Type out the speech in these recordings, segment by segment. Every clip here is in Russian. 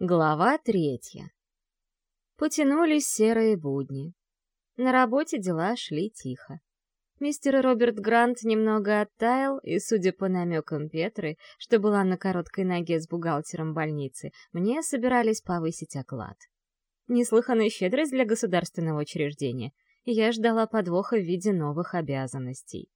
Глава третья. Потянулись серые будни. На работе дела шли тихо. Мистер Роберт Грант немного оттаял, и, судя по намекам Петры, что была на короткой ноге с бухгалтером больницы, мне собирались повысить оклад. Неслыханная щедрость для государственного учреждения, я ждала подвоха в виде новых обязанностей.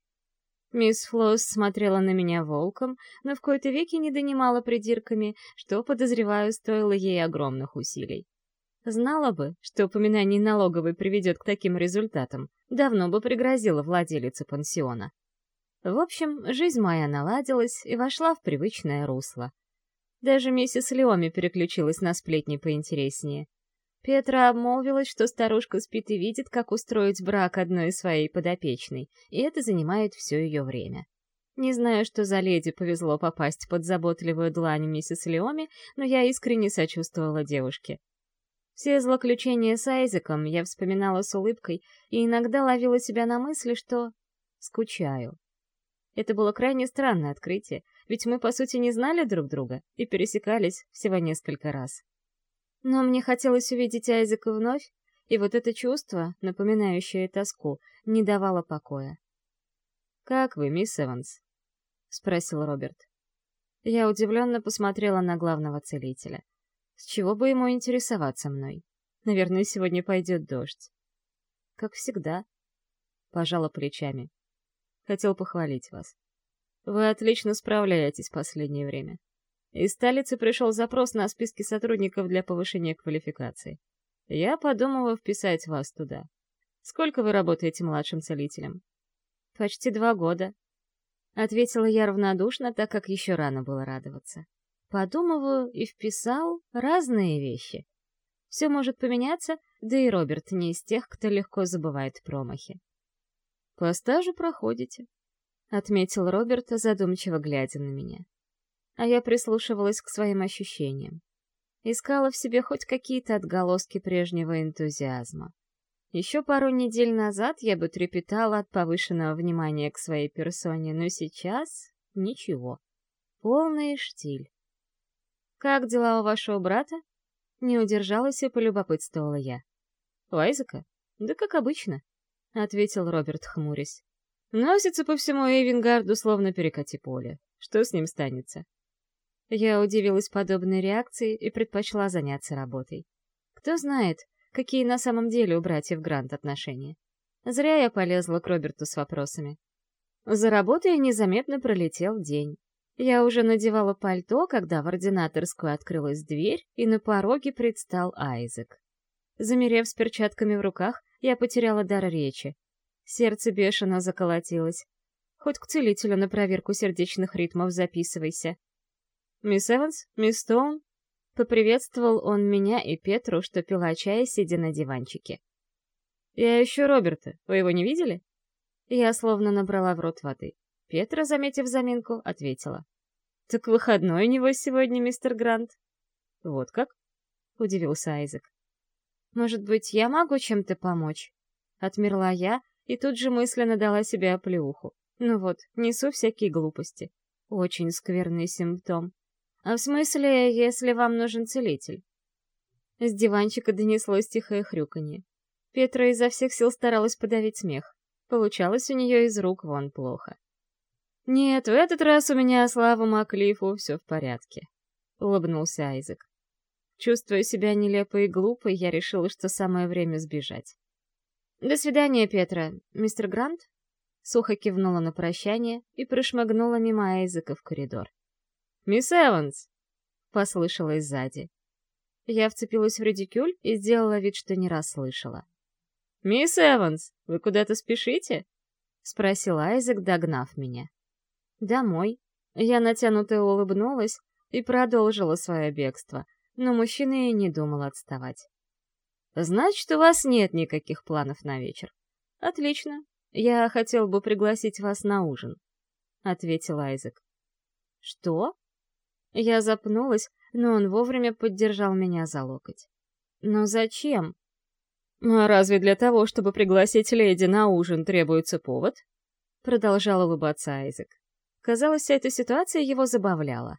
Мисс Флосс смотрела на меня волком, но в кои-то веки не донимала придирками, что, подозреваю, стоило ей огромных усилий. Знала бы, что упоминание налоговой приведет к таким результатам, давно бы пригрозила владелице пансиона. В общем, жизнь моя наладилась и вошла в привычное русло. Даже миссис Леоми переключилась на сплетни поинтереснее. Петра обмолвилась, что старушка спит и видит, как устроить брак одной своей подопечной, и это занимает все ее время. Не знаю, что за леди повезло попасть под заботливую длань миссис Леоми, но я искренне сочувствовала девушке. Все злоключения с Айзеком я вспоминала с улыбкой и иногда ловила себя на мысли, что скучаю. Это было крайне странное открытие, ведь мы, по сути, не знали друг друга и пересекались всего несколько раз. Но мне хотелось увидеть Айзека вновь, и вот это чувство, напоминающее тоску, не давало покоя. «Как вы, мисс Эванс?» — спросил Роберт. Я удивленно посмотрела на главного целителя. С чего бы ему интересоваться мной? Наверное, сегодня пойдет дождь. Как всегда. Пожала плечами. Хотел похвалить вас. Вы отлично справляетесь в последнее время. Из столицы пришел запрос на списки сотрудников для повышения квалификации. Я подумала вписать вас туда. Сколько вы работаете младшим целителем? Почти два года. Ответила я равнодушно, так как еще рано было радоваться. Подумываю и вписал разные вещи. Все может поменяться, да и Роберт не из тех, кто легко забывает промахи. «По стажу проходите», — отметил Роберт, задумчиво глядя на меня а я прислушивалась к своим ощущениям. Искала в себе хоть какие-то отголоски прежнего энтузиазма. Еще пару недель назад я бы трепетала от повышенного внимания к своей персоне, но сейчас ничего. Полный штиль. «Как дела у вашего брата?» Не удержалась и полюбопытствовала я. «У Айзека? Да как обычно», — ответил Роберт, хмурясь. «Носится по всему Эйвенгарду, словно перекати поле. Что с ним станется?» Я удивилась подобной реакции и предпочла заняться работой. Кто знает, какие на самом деле у братьев Грант отношения. Зря я полезла к Роберту с вопросами. За работой незаметно пролетел день. Я уже надевала пальто, когда в ординаторскую открылась дверь, и на пороге предстал Айзек. Замерев с перчатками в руках, я потеряла дар речи. Сердце бешено заколотилось. Хоть к целителю на проверку сердечных ритмов записывайся. «Мисс Эванс? Мисс Стоун?» Поприветствовал он меня и Петру, что пила чай, сидя на диванчике. «Я ищу Роберта. Вы его не видели?» Я словно набрала в рот воды. Петра, заметив заминку, ответила. «Так выходной у него сегодня, мистер Грант». «Вот как?» — удивился Айзек. «Может быть, я могу чем-то помочь?» Отмерла я и тут же мысленно дала себе оплеуху. Ну вот, несу всякие глупости. Очень скверный симптом. А в смысле, если вам нужен целитель? С диванчика донеслось тихое хрюканье. Петра изо всех сил старалась подавить смех. Получалось у нее из рук вон плохо. «Нет, в этот раз у меня, слава Маклифу, все в порядке», — улыбнулся Айзек. Чувствуя себя нелепой и глупой, я решила, что самое время сбежать. «До свидания, Петра. Мистер Грант?» Сухо кивнула на прощание и прошмыгнула мимо Айзека в коридор. «Мисс Эванс!» — послышалось сзади. Я вцепилась в редикюль и сделала вид, что не расслышала. «Мисс Эванс, вы куда-то спешите?» — спросил Айзек, догнав меня. «Домой». Я натянуто улыбнулась и продолжила свое бегство, но мужчина и не думал отставать. «Значит, у вас нет никаких планов на вечер?» «Отлично. Я хотел бы пригласить вас на ужин», — ответил Айзек. «Что?» Я запнулась, но он вовремя поддержал меня за локоть. «Но зачем?» «А разве для того, чтобы пригласить леди на ужин, требуется повод?» Продолжал улыбаться Айзек. Казалось, эта ситуация его забавляла.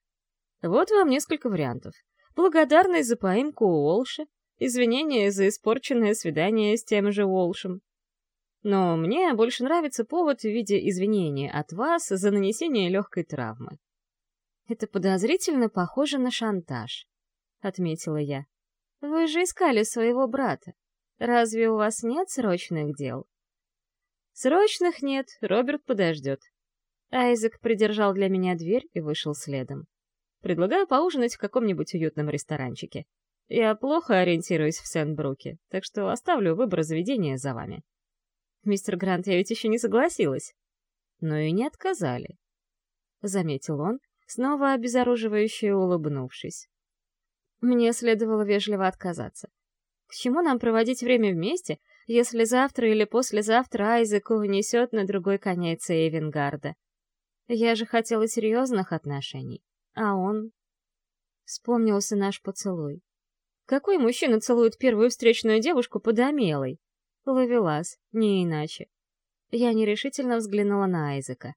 «Вот вам несколько вариантов. благодарность за поимку Уолша, извинения за испорченное свидание с тем же Уолшем. Но мне больше нравится повод в виде извинения от вас за нанесение легкой травмы. Это подозрительно похоже на шантаж, — отметила я. Вы же искали своего брата. Разве у вас нет срочных дел? Срочных нет, Роберт подождет. Айзек придержал для меня дверь и вышел следом. Предлагаю поужинать в каком-нибудь уютном ресторанчике. Я плохо ориентируюсь в Сент-Бруке, так что оставлю выбор заведения за вами. Мистер Грант, я ведь еще не согласилась. Но и не отказали. Заметил он, снова обезоруживающе улыбнувшись. Мне следовало вежливо отказаться. К чему нам проводить время вместе, если завтра или послезавтра Айзеку унесет на другой конец Эйвенгарда? Я же хотела серьезных отношений, а он... Вспомнился наш поцелуй. Какой мужчина целует первую встречную девушку под омелой? Ловелас, не иначе. Я нерешительно взглянула на Айзека.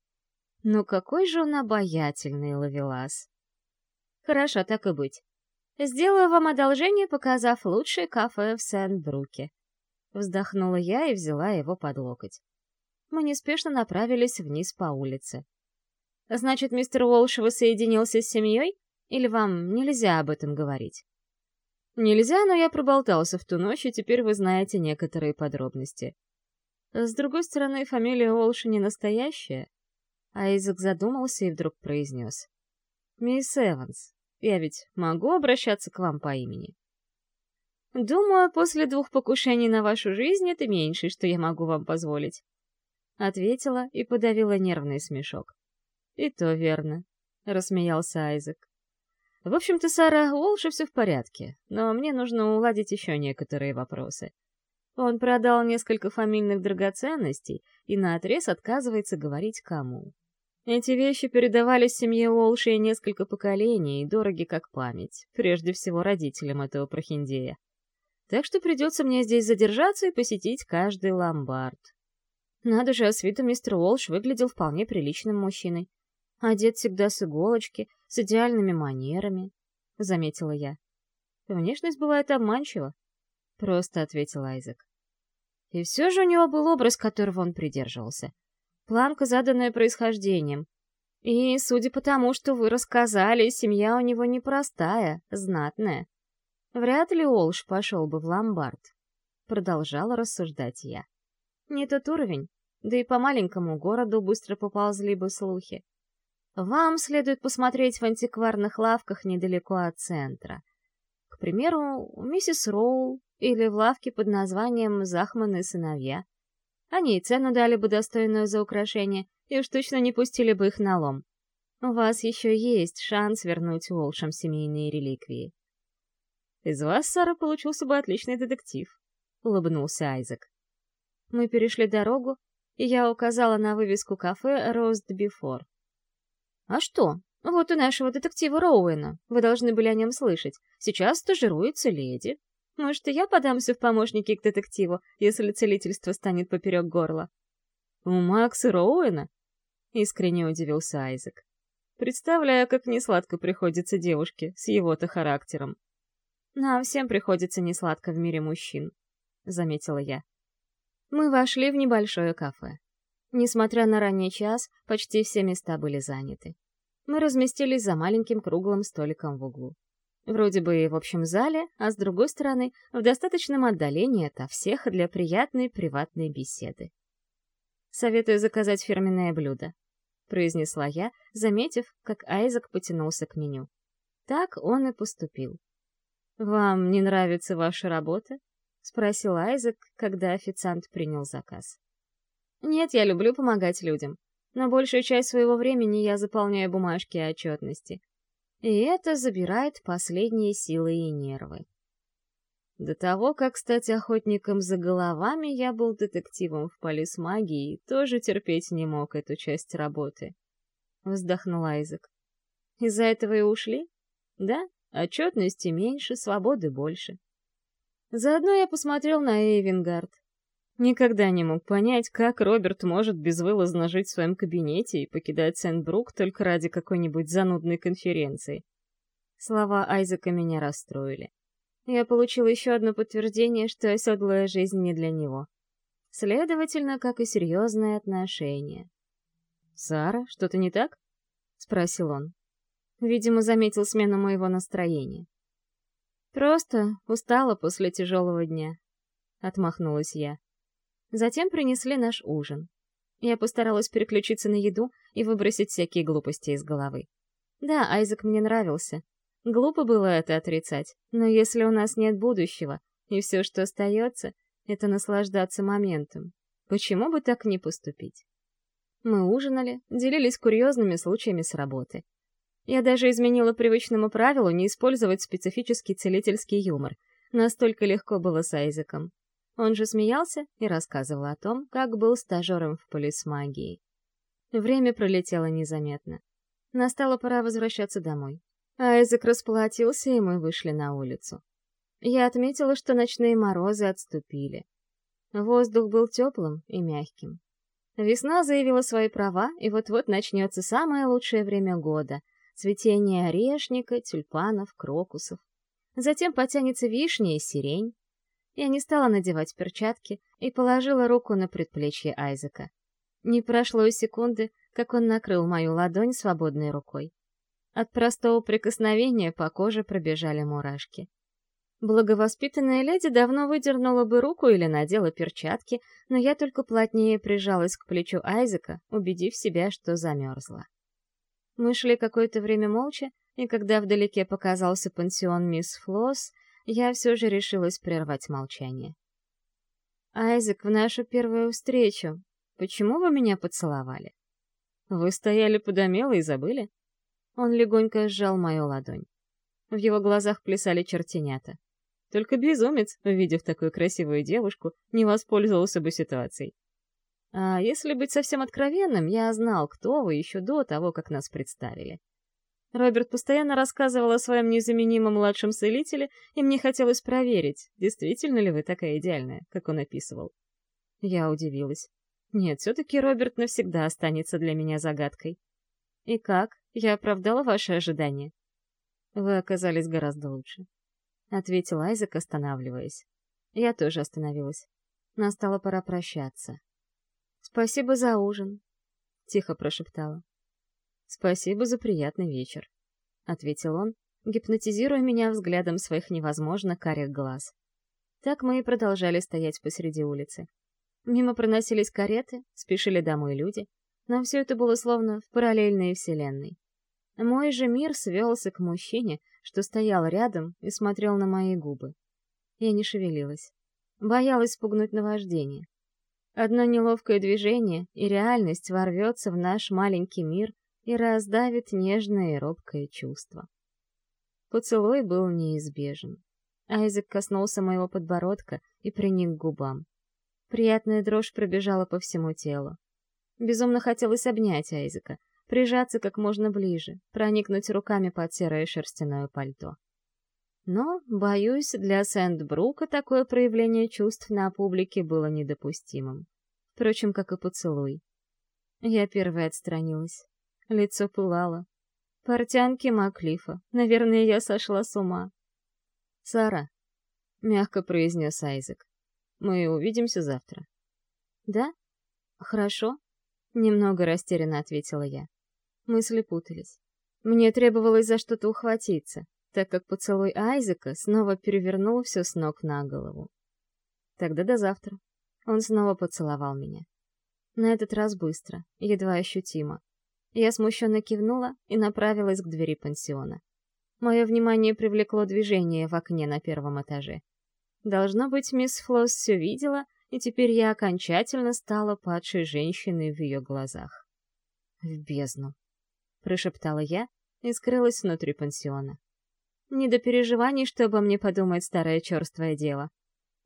Ну какой же он обаятельный, Ловелас. Хорошо, так и быть. Сделаю вам одолжение, показав лучшее кафе в Сент-Бруке. Вздохнула я и взяла его под локоть. Мы неспешно направились вниз по улице. Значит, мистер Уолш воссоединился с семьей? Или вам нельзя об этом говорить? Нельзя, но я проболтался в ту ночь, и теперь вы знаете некоторые подробности. С другой стороны, фамилия Уолша не настоящая. Айзек задумался и вдруг произнес. «Мисс Эванс, я ведь могу обращаться к вам по имени? Думаю, после двух покушений на вашу жизнь это меньшее, что я могу вам позволить. Ответила и подавила нервный смешок. И то верно, рассмеялся Айзек. В общем-то, Сара, у Олши все в порядке, но мне нужно уладить еще некоторые вопросы. Он продал несколько фамильных драгоценностей и наотрез отказывается говорить кому. Эти вещи передавались семье Уолши несколько поколений и дороги как память, прежде всего родителям этого прохиндея. Так что придется мне здесь задержаться и посетить каждый ломбард. Надо же, а с виду мистер Уолш выглядел вполне приличным мужчиной. Одет всегда с иголочки, с идеальными манерами, — заметила я. Внешность бывает обманчива, — просто ответил Айзек. И все же у него был образ, которого он придерживался — Планка, заданная происхождением. И, судя по тому, что вы рассказали, семья у него непростая, знатная. Вряд ли Олш пошел бы в ломбард. Продолжала рассуждать я. Не тот уровень, да и по маленькому городу быстро поползли бы слухи. Вам следует посмотреть в антикварных лавках недалеко от центра. К примеру, миссис Роул или в лавке под названием «Захман сыновья». Они и цену дали бы достойную за украшение, и уж точно не пустили бы их на лом. У вас еще есть шанс вернуть Уолшам семейные реликвии. Из вас, Сара, получился бы отличный детектив, — улыбнулся Айзек. Мы перешли дорогу, и я указала на вывеску кафе «Рост Бифор». «А что? Вот у нашего детектива Роуэна. Вы должны были о нем слышать. Сейчас стажируется леди. Может, и я подамся в помощники к детективу, если целительство станет поперек горла? У Макса Роуэна? Искренне удивился Айзек. Представляю, как несладко приходится девушке с его-то характером. Нам всем приходится несладко в мире мужчин, заметила я. Мы вошли в небольшое кафе. Несмотря на ранний час, почти все места были заняты. Мы разместились за маленьким круглым столиком в углу. Вроде бы и в общем зале, а с другой стороны, в достаточном отдалении ото всех для приятной приватной беседы. «Советую заказать фирменное блюдо», — произнесла я, заметив, как Айзек потянулся к меню. Так он и поступил. «Вам не нравится ваша работа?» — спросил Айзек, когда официант принял заказ. «Нет, я люблю помогать людям, но большую часть своего времени я заполняю бумажки отчетности. И это забирает последние силы и нервы. До того, как стать охотником за головами, я был детективом в полисмагии и тоже терпеть не мог эту часть работы. Вздохнул Айзек. Из-за этого и ушли? Да, отчетности меньше, свободы больше. Заодно я посмотрел на Эйвенгард. Никогда не мог понять, как Роберт может безвылазно жить в своем кабинете и покидать Сент-Брук только ради какой-нибудь занудной конференции. Слова Айзека меня расстроили. Я получила еще одно подтверждение, что оседлая жизнь не для него. Следовательно, как и серьезные отношения. «Сара, что-то не так?» — спросил он. Видимо, заметил смену моего настроения. «Просто устала после тяжелого дня», — отмахнулась я. Затем принесли наш ужин. Я постаралась переключиться на еду и выбросить всякие глупости из головы. Да, Айзек мне нравился. Глупо было это отрицать, но если у нас нет будущего, и все, что остается, это наслаждаться моментом, почему бы так не поступить? Мы ужинали, делились курьезными случаями с работы. Я даже изменила привычному правилу не использовать специфический целительский юмор. Настолько легко было с Айзеком. Он же смеялся и рассказывал о том, как был стажером в полисмагии. Время пролетело незаметно. Настала пора возвращаться домой. Айзек расплатился, и мы вышли на улицу. Я отметила, что ночные морозы отступили. Воздух был теплым и мягким. Весна заявила свои права, и вот-вот начнется самое лучшее время года — цветение орешника, тюльпанов, крокусов. Затем потянется вишня и сирень, я не стала надевать перчатки и положила руку на предплечье Айзека. Не прошло и секунды, как он накрыл мою ладонь свободной рукой. От простого прикосновения по коже пробежали мурашки. Благовоспитанная леди давно выдернула бы руку или надела перчатки, но я только плотнее прижалась к плечу Айзека, убедив себя, что замерзла. Мы шли какое-то время молча, и когда вдалеке показался пансион мисс Флосс, я все же решилась прервать молчание. «Айзек, в нашу первую встречу, почему вы меня поцеловали?» «Вы стояли подомело и забыли?» Он легонько сжал мою ладонь. В его глазах плясали чертенята. Только безумец, увидев такую красивую девушку, не воспользовался бы ситуацией. А если быть совсем откровенным, я знал, кто вы еще до того, как нас представили. Роберт постоянно рассказывал о своем незаменимом младшем целителе, и мне хотелось проверить, действительно ли вы такая идеальная, как он описывал. Я удивилась. Нет, все-таки Роберт навсегда останется для меня загадкой. И как? Я оправдала ваши ожидания? Вы оказались гораздо лучше. Ответил Айзек, останавливаясь. Я тоже остановилась. Настала пора прощаться. «Спасибо за ужин», — тихо прошептала. «Спасибо за приятный вечер», — ответил он, гипнотизируя меня взглядом своих невозможно карих глаз. Так мы и продолжали стоять посреди улицы. Мимо проносились кареты, спешили домой люди, но все это было словно в параллельной вселенной. Мой же мир свелся к мужчине, что стоял рядом и смотрел на мои губы. Я не шевелилась. Боялась спугнуть наваждение. Одно неловкое движение, и реальность ворвется в наш маленький мир и раздавит нежное и робкое чувство. Поцелуй был неизбежен. Айзек коснулся моего подбородка и приник к губам. Приятная дрожь пробежала по всему телу. Безумно хотелось обнять Айзека, прижаться как можно ближе, проникнуть руками под серое шерстяное пальто. Но, боюсь, для Сэндбрука такое проявление чувств на публике было недопустимым. Впрочем, как и поцелуй. Я первой отстранилась. Лицо пылало. Портянки Маклифа. Наверное, я сошла с ума. «Сара», — мягко произнес Айзек, — «мы увидимся завтра». «Да? Хорошо», — немного растерянно ответила я. Мысли путались. Мне требовалось за что-то ухватиться, так как поцелуй Айзека снова перевернул все с ног на голову. Тогда до завтра. Он снова поцеловал меня. На этот раз быстро, едва ощутимо. Я смущенно кивнула и направилась к двери пансиона. Мое внимание привлекло движение в окне на первом этаже. Должно быть, мисс Флосс все видела, и теперь я окончательно стала падшей женщиной в ее глазах. В бездну. Прошептала я и скрылась внутри пансиона. Не до переживаний, что обо мне подумает старое черствое дело.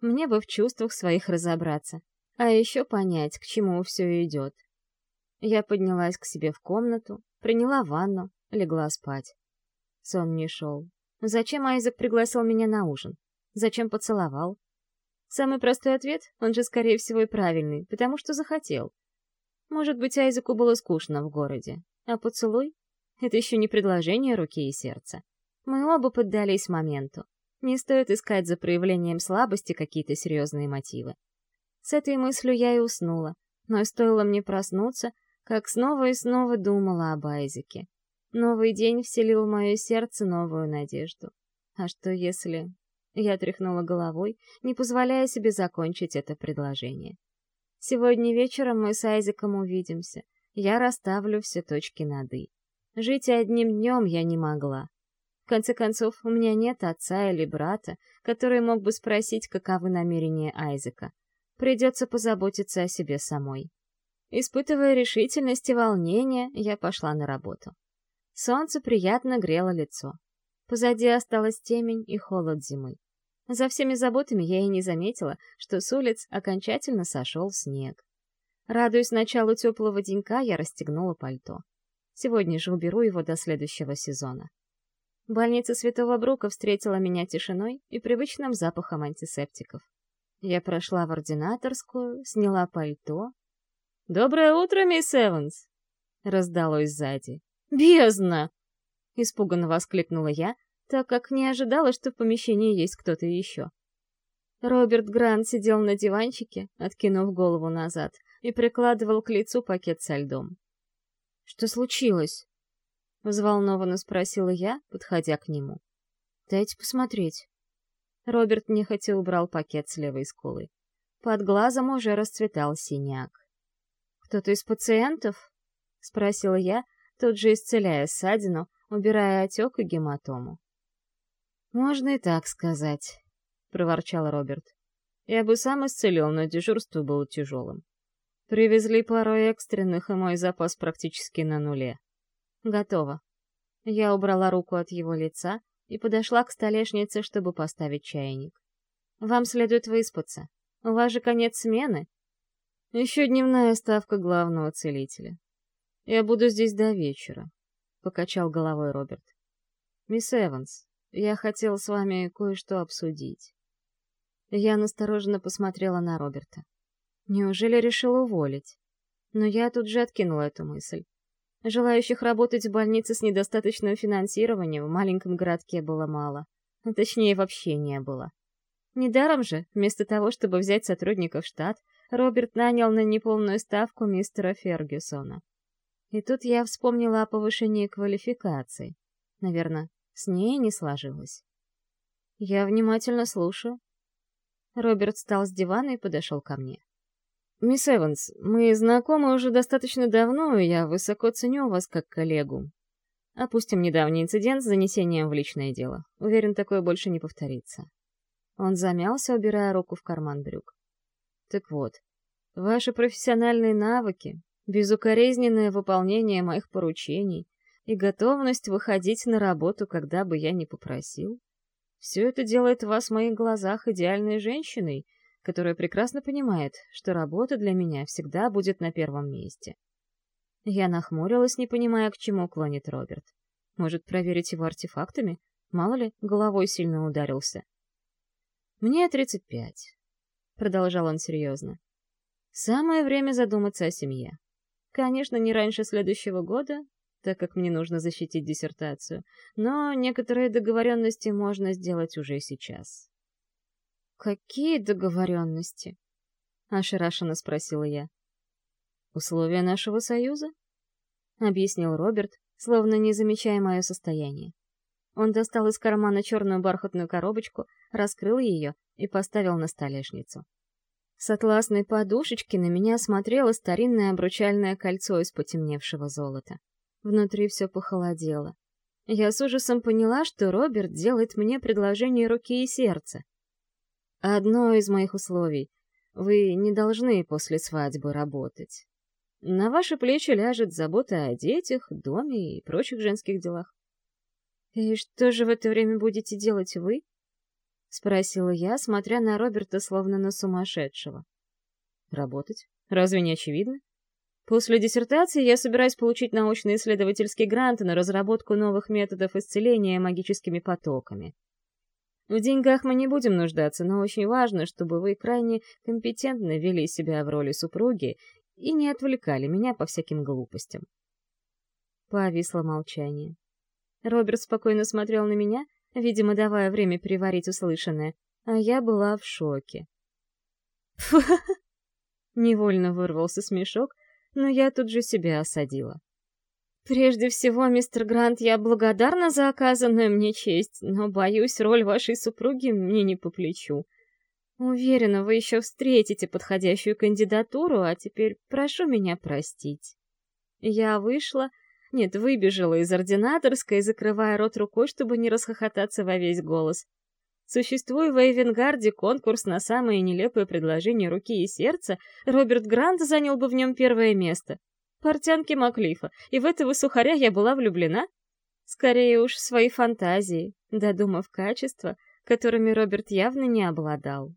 Мне бы в чувствах своих разобраться, а еще понять, к чему все идет. Я поднялась к себе в комнату, приняла ванну, легла спать. Сон не шел. Зачем Айзек пригласил меня на ужин? Зачем поцеловал? Самый простой ответ, он же, скорее всего, и правильный, потому что захотел. Может быть, Айзеку было скучно в городе. А поцелуй — это еще не предложение руки и сердца. Мы оба поддались моменту. Не стоит искать за проявлением слабости какие-то серьезные мотивы. С этой мыслью я и уснула, но стоило мне проснуться, как снова и снова думала об Айзеке. Новый день вселил в мое сердце новую надежду. А что если... Я тряхнула головой, не позволяя себе закончить это предложение. Сегодня вечером мы с Айзеком увидимся. Я расставлю все точки над «и». Жить одним днем я не могла. В конце концов, у меня нет отца или брата, который мог бы спросить, каковы намерения Айзека. Придется позаботиться о себе самой. Испытывая решительность и волнение, я пошла на работу. Солнце приятно грело лицо. Позади осталась темень и холод зимы. За всеми заботами я и не заметила, что с улиц окончательно сошел снег. Радуясь началу теплого денька, я расстегнула пальто. Сегодня же уберу его до следующего сезона. Больница Святого Брука встретила меня тишиной и привычным запахом антисептиков. Я прошла в ординаторскую, сняла пальто. «Доброе утро, мисс Эванс!» — раздалось сзади. «Бездна!» — испуганно воскликнула я, так как не ожидала, что в помещении есть кто-то еще. Роберт Грант сидел на диванчике, откинув голову назад, и прикладывал к лицу пакет со льдом. «Что случилось?» — взволнованно спросила я, подходя к нему. «Дайте посмотреть». Роберт нехотя убрал пакет с левой скулы. Под глазом уже расцветал синяк. «Кто-то из пациентов?» — спросила я, тут же исцеляя ссадину, убирая отек и гематому. «Можно и так сказать», — проворчал Роберт. «Я бы сам исцелил, но дежурство было тяжелым. Привезли пару экстренных, и мой запас практически на нуле. Готово». Я убрала руку от его лица и подошла к столешнице, чтобы поставить чайник. «Вам следует выспаться. У вас же конец смены. Еще дневная ставка главного целителя. Я буду здесь до вечера», — покачал головой Роберт. «Мисс Эванс, я хотел с вами кое-что обсудить. Я настороженно посмотрела на Роберта. Неужели решил уволить? Но я тут же откинула эту мысль. Желающих работать в больнице с недостаточным финансированием в маленьком городке было мало. А точнее, вообще не было. Недаром же, вместо того, чтобы взять сотрудников штат, Роберт нанял на неполную ставку мистера Фергюсона. И тут я вспомнила о повышении квалификации. Наверное, с ней не сложилось. Я внимательно слушаю. Роберт встал с дивана и подошел ко мне. «Мисс Эванс, мы знакомы уже достаточно давно, и я высоко ценю вас как коллегу. Опустим недавний инцидент с занесением в личное дело. Уверен, такое больше не повторится». Он замялся, убирая руку в карман брюк. «Так вот, ваши профессиональные навыки, безукоризненное выполнение моих поручений, и готовность выходить на работу, когда бы я ни попросил. Все это делает вас в моих глазах идеальной женщиной, которая прекрасно понимает, что работа для меня всегда будет на первом месте. Я нахмурилась, не понимая, к чему клонит Роберт. Может, проверить его артефактами? Мало ли, головой сильно ударился. «Мне 35», — продолжал он серьезно. «Самое время задуматься о семье. Конечно, не раньше следующего года, так как мне нужно защитить диссертацию, но некоторые договоренности можно сделать уже сейчас. «Какие договоренности?» — ошарашенно спросила я. «Условия нашего союза?» — объяснил Роберт, словно не замечая мое состояние. Он достал из кармана черную бархатную коробочку, раскрыл ее и поставил на столешницу. С атласной подушечки на меня смотрело старинное обручальное кольцо из потемневшего золота. Внутри все похолодело. Я с ужасом поняла, что Роберт делает мне предложение руки и сердца. Одно из моих условий — вы не должны после свадьбы работать. На ваши плечи ляжет забота о детях, доме и прочих женских делах. «И что же в это время будете делать вы?» — спросила я, смотря на Роберта словно на сумасшедшего. «Работать? Разве не очевидно? После диссертации я собираюсь получить научно-исследовательский грант на разработку новых методов исцеления магическими потоками. В деньгах мы не будем нуждаться, но очень важно, чтобы вы крайне компетентно вели себя в роли супруги и не отвлекали меня по всяким глупостям. Повисло молчание. Роберт спокойно смотрел на меня, видимо, давая время переварить услышанное, а я была в шоке. Фу! Невольно вырвался смешок, но я тут же себя осадила. Прежде всего, мистер Грант, я благодарна за оказанную мне честь, но, боюсь, роль вашей супруги мне не по плечу. Уверена, вы еще встретите подходящую кандидатуру, а теперь прошу меня простить. Я вышла, нет, выбежала из ординаторской, закрывая рот рукой, чтобы не расхохотаться во весь голос. Существуя в Эйвенгарде конкурс на самое нелепое предложение руки и сердца, Роберт Грант занял бы в нем первое место. Портянки Маклифа, и в этого сухаря я была влюблена? Скорее уж в свои фантазии, додумав качества, которыми Роберт явно не обладал.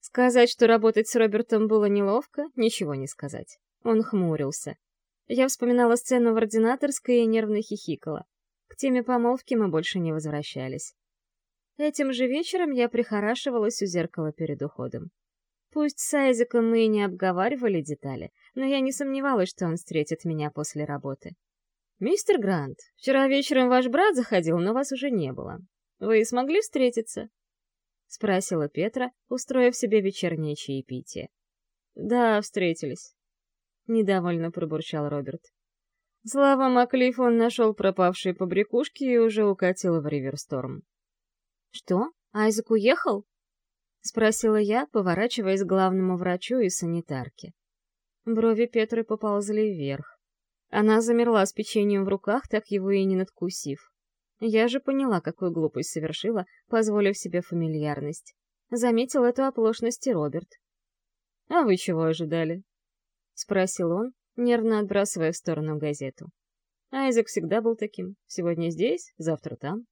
Сказать, что работать с Робертом было неловко, ничего не сказать. Он хмурился. Я вспоминала сцену в ординаторской и нервно хихикала. К теме помолвки мы больше не возвращались. Этим же вечером я прихорашивалась у зеркала перед уходом. Пусть с Айзеком мы и не обговаривали детали, но я не сомневалась, что он встретит меня после работы. «Мистер Грант, вчера вечером ваш брат заходил, но вас уже не было. Вы смогли встретиться?» — спросила Петра, устроив себе вечернее чаепитие. «Да, встретились. — недовольно пробурчал Роберт. Слава Маклифф он нашел пропавшие побрякушки и уже укатил в Риверсторм. «Что? Айзек уехал?» — спросила я, поворачиваясь к главному врачу и санитарке. Брови Петры поползли вверх. Она замерла с печеньем в руках, так его и не надкусив. Я же поняла, какую глупость совершила, позволив себе фамильярность. Заметил эту оплошность и Роберт. «А вы чего ожидали?» — спросил он, нервно отбрасывая в сторону газету. Айзек всегда был таким. Сегодня здесь, завтра там.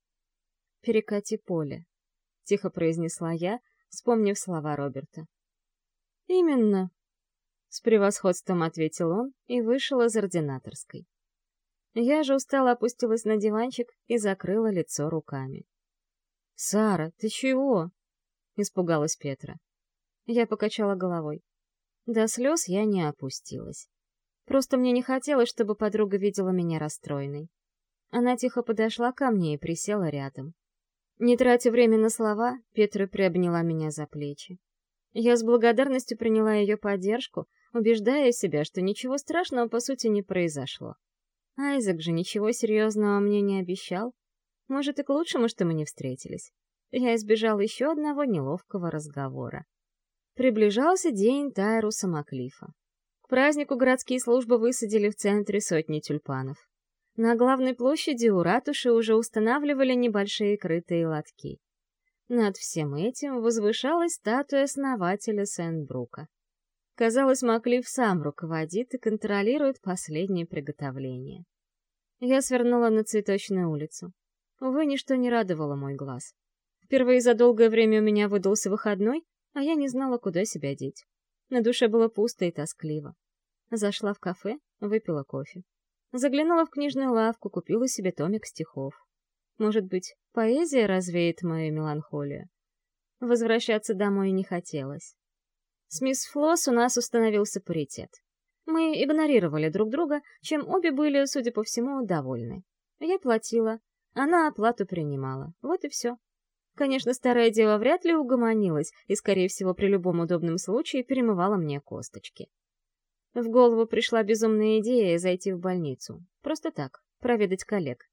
«Перекати поле», — тихо произнесла я, вспомнив слова Роберта. «Именно», — с превосходством ответил он и вышел из ординаторской. Я же устало опустилась на диванчик и закрыла лицо руками. «Сара, ты чего?» — испугалась Петра. Я покачала головой. До слез я не опустилась. Просто мне не хотелось, чтобы подруга видела меня расстроенной. Она тихо подошла ко мне и присела рядом. Не тратя время на слова, Петра приобняла меня за плечи. Я с благодарностью приняла ее поддержку, убеждая себя, что ничего страшного по сути не произошло. Айзек же ничего серьезного мне не обещал. Может, и к лучшему, что мы не встретились. Я избежала еще одного неловкого разговора. Приближался день Тайруса Маклифа. К празднику городские службы высадили в центре сотни тюльпанов. На главной площади у ратуши уже устанавливали небольшие крытые лотки. Над всем этим возвышалась статуя основателя Сент-Брука. Казалось, Маклиф сам руководит и контролирует последние приготовления. Я свернула на цветочную улицу. Увы, ничто не радовало мой глаз. Впервые за долгое время у меня выдался выходной, а я не знала, куда себя деть. На душе было пусто и тоскливо. Зашла в кафе, выпила кофе. Заглянула в книжную лавку, купила себе томик стихов. Может быть, поэзия развеет мою меланхолию? Возвращаться домой не хотелось. С мисс Флосс у нас установился паритет. Мы игнорировали друг друга, чем обе были, судя по всему, довольны. Я платила, она оплату принимала. Вот и все. Конечно, старая дева вряд ли угомонилась и, скорее всего, при любом удобном случае перемывала мне косточки. В голову пришла безумная идея зайти в больницу. Просто так, проведать коллег.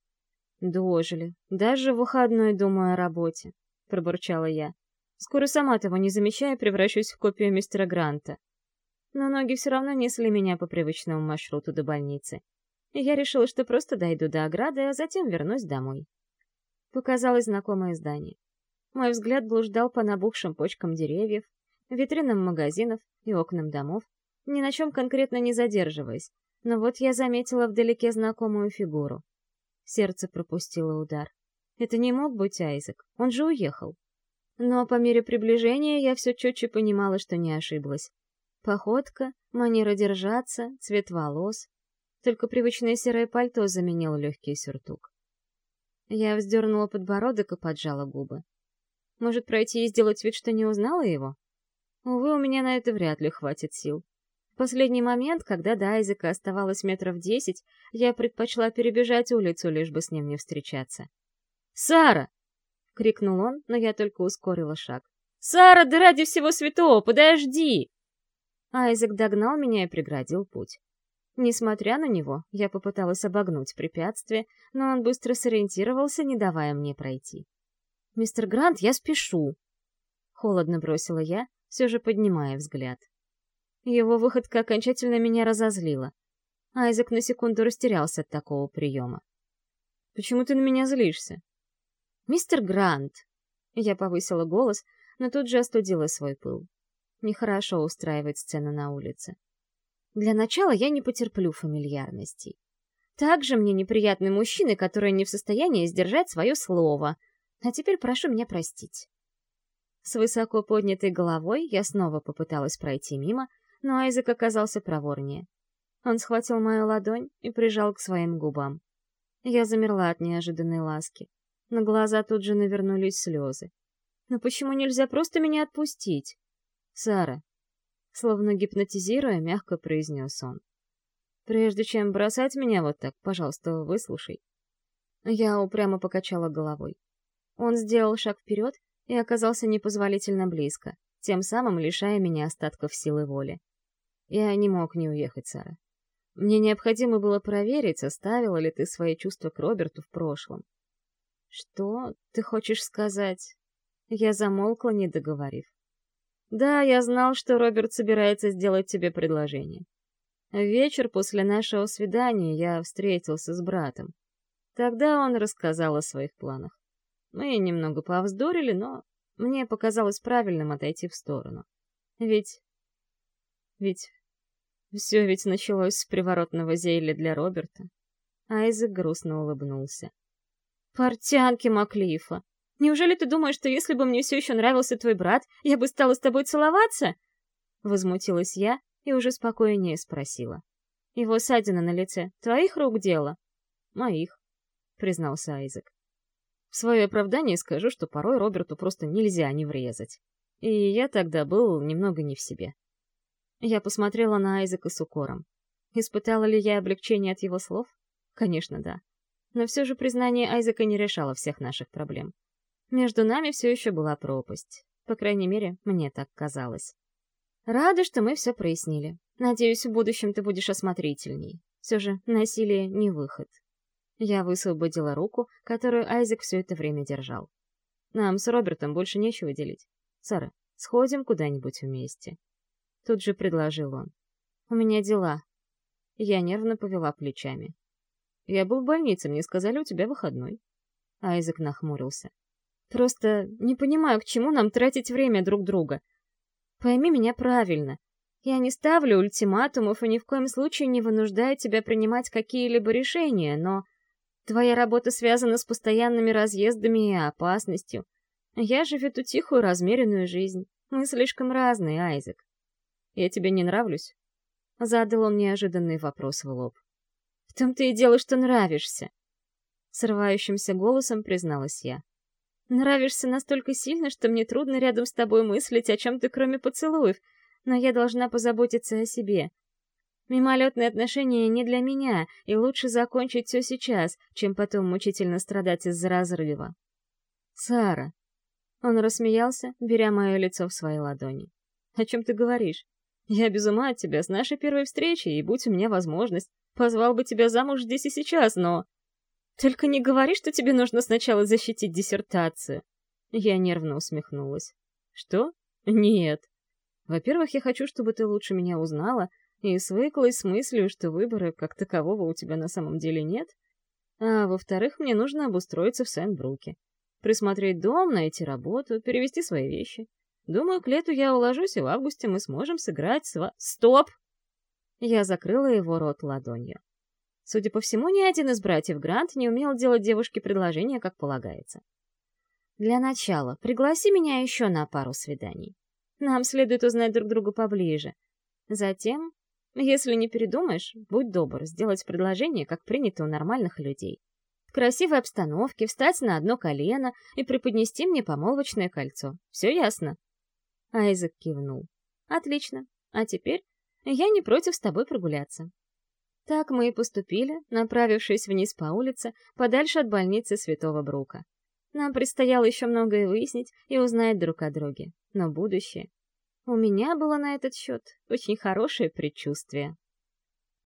«Дожили. Даже в выходной думаю о работе», — пробурчала я. «Скоро сама того не замечая, превращусь в копию мистера Гранта». Но ноги все равно несли меня по привычному маршруту до больницы. И я решила, что просто дойду до ограды, а затем вернусь домой. Показалось знакомое здание. Мой взгляд блуждал по набухшим почкам деревьев, витринам магазинов и окнам домов, ни на чем конкретно не задерживаясь, но вот я заметила вдалеке знакомую фигуру. Сердце пропустило удар. Это не мог быть Айзек, он же уехал. Но по мере приближения я все четче понимала, что не ошиблась. Походка, манера держаться, цвет волос. Только привычное серое пальто заменило легкий сюртук. Я вздернула подбородок и поджала губы. Может, пройти и сделать вид, что не узнала его? Увы, у меня на это вряд ли хватит сил. В последний момент, когда до Айзека оставалось метров десять, я предпочла перебежать улицу, лишь бы с ним не встречаться. «Сара!» — крикнул он, но я только ускорила шаг. «Сара, да ради всего святого, подожди!» Айзек догнал меня и преградил путь. Несмотря на него, я попыталась обогнуть препятствие, но он быстро сориентировался, не давая мне пройти. «Мистер Грант, я спешу!» Холодно бросила я, все же поднимая взгляд. Его выходка окончательно меня разозлила. Айзек на секунду растерялся от такого приема. «Почему ты на меня злишься?» «Мистер Грант!» Я повысила голос, но тут же остудила свой пыл. Нехорошо устраивать сцену на улице. Для начала я не потерплю фамильярностей. Также мне неприятны мужчины, которые не в состоянии сдержать свое слово. А теперь прошу меня простить. С высоко поднятой головой я снова попыталась пройти мимо, но Айзек оказался проворнее. Он схватил мою ладонь и прижал к своим губам. Я замерла от неожиданной ласки. На глаза тут же навернулись слезы. Но почему нельзя просто меня отпустить? Сара, Словно гипнотизируя, мягко произнес он. «Прежде чем бросать меня вот так, пожалуйста, выслушай». Я упрямо покачала головой. Он сделал шаг вперед и оказался непозволительно близко, тем самым лишая меня остатков силы воли. Я не мог не уехать, Сара. Мне необходимо было проверить, оставила ли ты свои чувства к Роберту в прошлом. Что ты хочешь сказать? Я замолкла, не договорив. Да, я знал, что Роберт собирается сделать тебе предложение. Вечер после нашего свидания я встретился с братом. Тогда он рассказал о своих планах. Мы немного повздорили, но мне показалось правильным отойти в сторону. Ведь... Ведь... Все ведь началось с приворотного зелья для Роберта. Айзек грустно улыбнулся. «Портянки Маклифа! Неужели ты думаешь, что если бы мне все еще нравился твой брат, я бы стала с тобой целоваться?» Возмутилась я и уже спокойнее спросила. «Его ссадина на лице твоих рук дело?» «Моих», — признался Айзек. В свое оправдание скажу, что порой Роберту просто нельзя не врезать. И я тогда был немного не в себе. Я посмотрела на Айзека с укором. Испытала ли я облегчение от его слов? Конечно, да. Но все же признание Айзека не решало всех наших проблем. Между нами все еще была пропасть. По крайней мере, мне так казалось. Рада, что мы все прояснили. Надеюсь, в будущем ты будешь осмотрительней. Все же насилие не выход. Я высвободила руку, которую Айзек все это время держал. Нам с Робертом больше нечего делить. Сара, сходим куда-нибудь вместе. Тут же предложил он. У меня дела. Я нервно повела плечами. Я был в больнице, мне сказали, у тебя выходной. Айзек нахмурился. Просто не понимаю, к чему нам тратить время друг друга. Пойми меня правильно. Я не ставлю ультиматумов и ни в коем случае не вынуждаю тебя принимать какие-либо решения, но твоя работа связана с постоянными разъездами и опасностью. Я же веду тихую, размеренную жизнь. Мы слишком разные, Айзек. Я тебе не нравлюсь? Задал он неожиданный вопрос в лоб. В том-то и дело, что нравишься. Срывающимся голосом призналась я. Нравишься настолько сильно, что мне трудно рядом с тобой мыслить о чем-то, кроме поцелуев, но я должна позаботиться о себе. Мимолетные отношения не для меня, и лучше закончить все сейчас, чем потом мучительно страдать из-за разрыва. Сара. Он рассмеялся, беря мое лицо в свои ладони. О чем ты говоришь? Я без ума от тебя с нашей первой встречи, и будь у меня возможность, позвал бы тебя замуж здесь и сейчас, но... Только не говори, что тебе нужно сначала защитить диссертацию. Я нервно усмехнулась. Что? Нет. Во-первых, я хочу, чтобы ты лучше меня узнала и свыклась с мыслью, что выбора как такового у тебя на самом деле нет. А во-вторых, мне нужно обустроиться в Сент-Бруке. Присмотреть дом, найти работу, перевести свои вещи. Думаю, к лету я уложусь, и в августе мы сможем сыграть сва... Стоп! Я закрыла его рот ладонью. Судя по всему, ни один из братьев Грант не умел делать девушке предложение, как полагается. Для начала, пригласи меня еще на пару свиданий. Нам следует узнать друг друга поближе. Затем, если не передумаешь, будь добр, сделать предложение, как принято у нормальных людей. В красивой обстановке встать на одно колено и преподнести мне помолвочное кольцо. Все ясно?» Айзек кивнул. «Отлично. А теперь я не против с тобой прогуляться. Так мы и поступили, направившись вниз по улице, подальше от больницы Святого Брука. Нам предстояло еще многое выяснить и узнать друг о друге. Но будущее... У меня было на этот счет очень хорошее предчувствие.